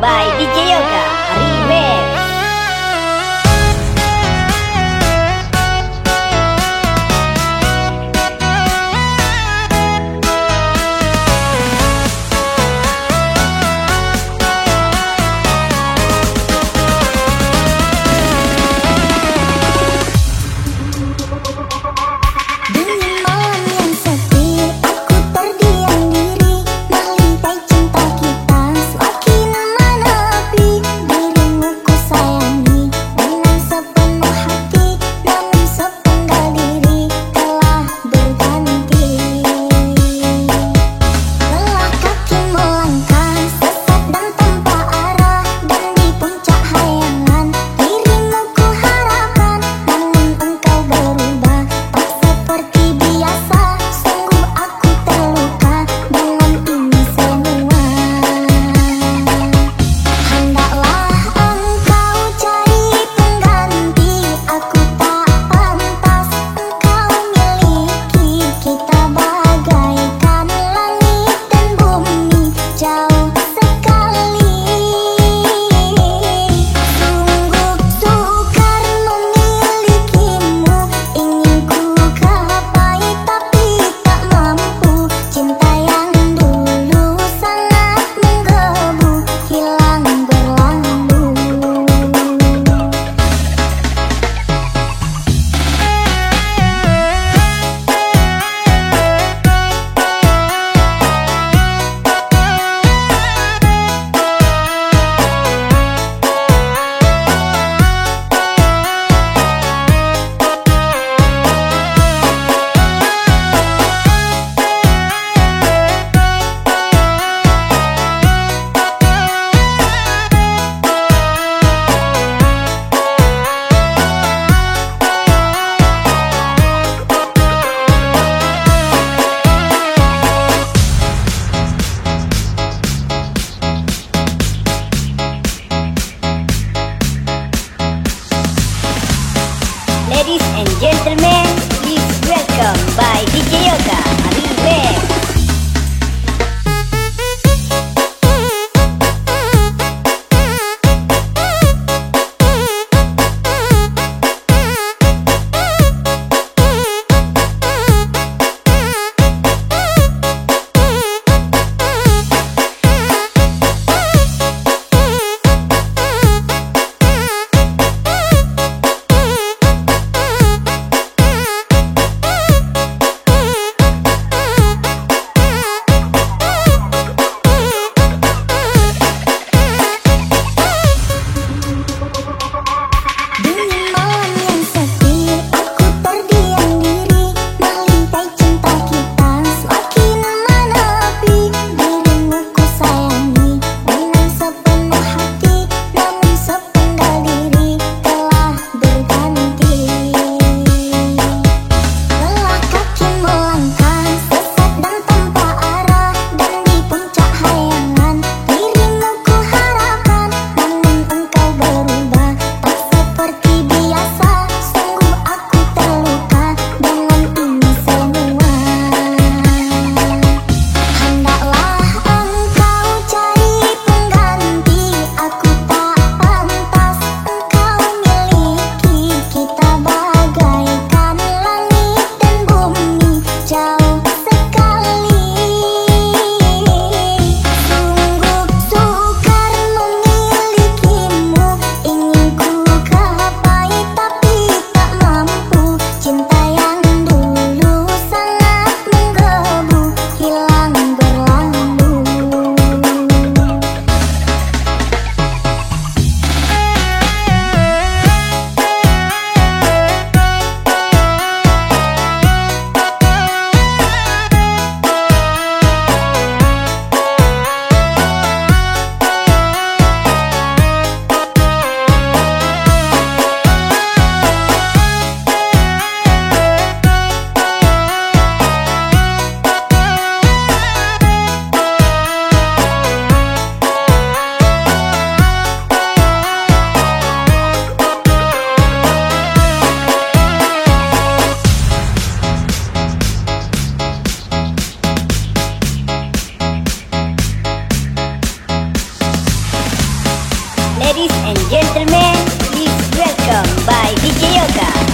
By DJ Yoga chao. Ladies and gentlemen, please welcome by DJ Yoga.